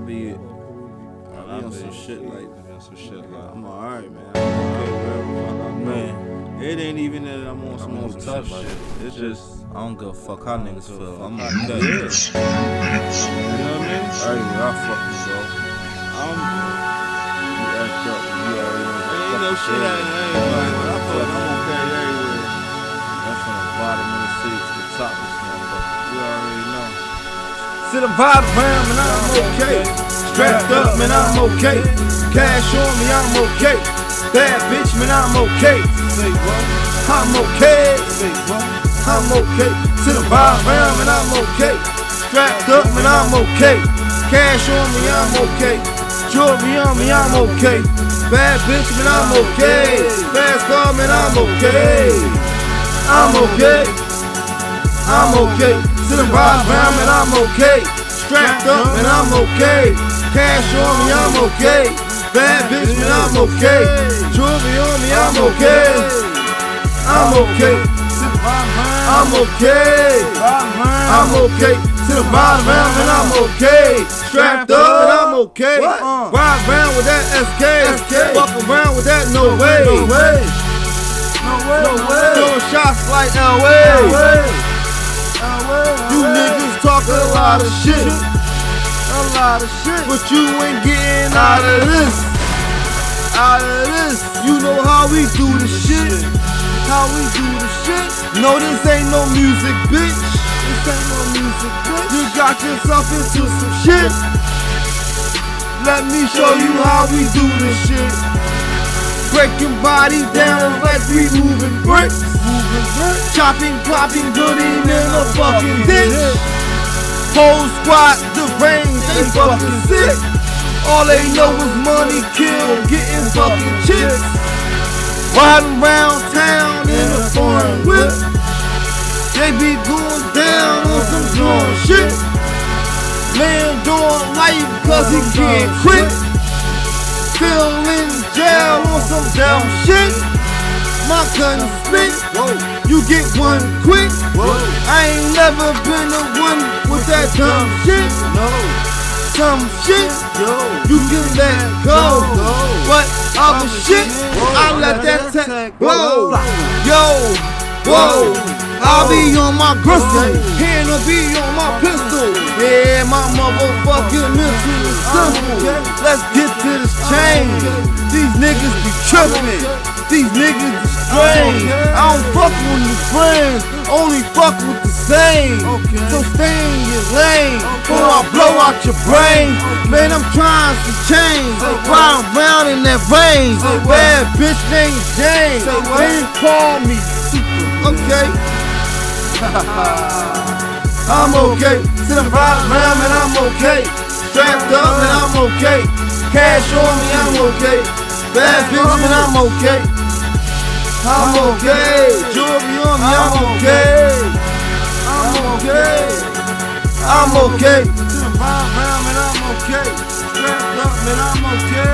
I be, I be on some shit like, some shit like, I'm alright, man. I'm okay wherever the fuck I'm Man, It ain't even that I'm on some I'm tough shit. shit. It's just, I don't give a fuck how niggas feel. I'm Yeah. okay. you know what I mean? Everywhere I fucking go. I'm, You act up, you already know. ain't no fuck shit Sit a vibe around and I'm okay. Strapped up, man, I'm okay. Cash on me, I'm okay. Bad bitch, man, I'm okay. I'm okay. I'm okay. Sit a vibe around and I'm okay. Strapped up, man, I'm okay. Cash on me, I'm okay. Jewelry on me, I'm okay. Bad bitch, man, I'm okay. Fast car, man, I'm okay. I'm okay. I'm okay. Sit a vibe around and I'm okay. Strapped up, and I'm okay. Cash on me, I'm okay. Bad bitch, man, I'm okay. Jewelry on me, I'm okay. I'm okay. I'm okay. I'm okay. To the bottom round and I'm okay. Strapped up and I'm okay. Uh. Ride around with that SK. SK. Fuck around with that no way. No way. No way. No way. Doing shots like LA. You niggas talk a lot of shit. A lot of shit. But you ain't getting out of this. Out of this. You know how we do the shit. How we do the shit. No, this ain't no music, bitch. This ain't no music, bitch. You got yourself into some shit. Let me show you how we do this shit. Breaking body down like we moving bricks. Chopping, popping, putting in a fucking ditch. Whole squad, the range, they fucking sick. All they know is money, kill, getting fucking chicks. Riding around town in a foreign whip. They be going down on some drunk shit. Man doing life cause he can't quit. In jail some dumb shit. My gun spit, you get one quick. I ain't never been the one with that dumb shit. No. Some shit Yo. you can let go. But other shit, I let that tech go. Yo, whoa. I'll be on my gristle, hand will be on my pistol. Yeah, my motherfucking mental is simple. Let's get to this change. These niggas be. These niggas be strange. I don't fuck with your friends, only fuck with the same. So stay in your lane, or I blow out your brain. Man, I'm trying to change. Ride around in that range. Bad bitch named Jane. They call me super. Okay. I'm okay. Sit a ride around and I'm okay. Strapped up and I'm okay. Cash on me, I'm okay. Bad bitch and I'm okay. I'm okay. Jewelry on me, I'm okay. I'm okay. I'm okay. Sit a ride around and I'm okay. Strapped up and I'm okay.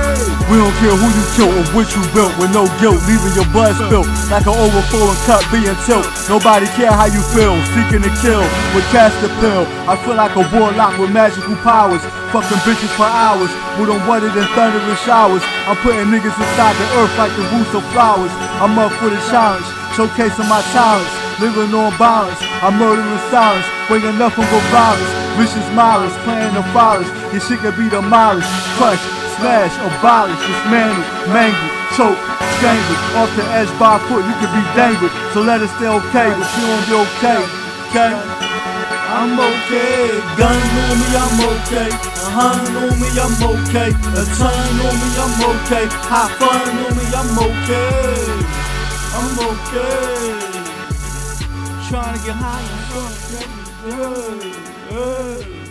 We don't care who you kill or what you built with no guilt, leaving your blood spilt like an overflowing cup being tilt. Nobody care how you feel, seeking to kill with cast the pill. I feel like a warlock with magical powers, fucking bitches for hours, with wetter than thunderous showers. I'm putting niggas inside the earth like the roots of flowers. I'm up for the challenge, showcasing my talents, living on balance. I'm murdering silence, bringing nothing but violence. Vicious malice, playing the forest. Your shit could be demolished, crushed smash, abolish, dismantle, mangle, choke, strangle. Off the edge by foot, you could be dangled. So let it stay okay, but you won't be okay. Okay? I'm okay. Gun on me, I'm okay. A hundred on me, I'm okay. A ton on me, I'm okay. Hot fun on me, I'm okay. I'm okay. Trying to get high and fuck, yeah, yeah.